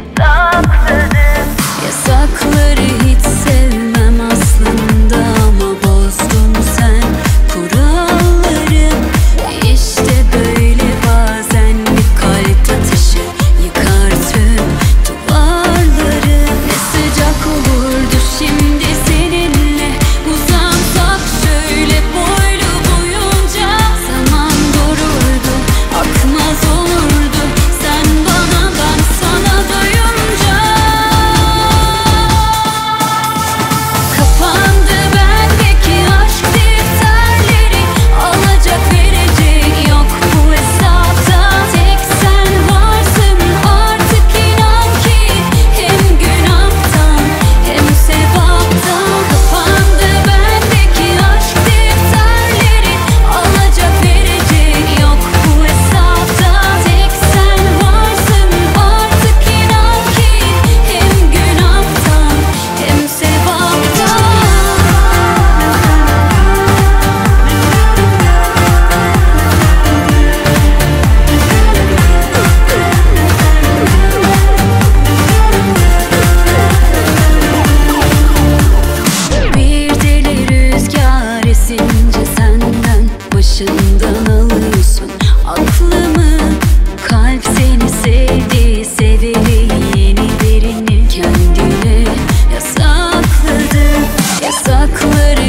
hep haksızım Yasakları hiç Uzakları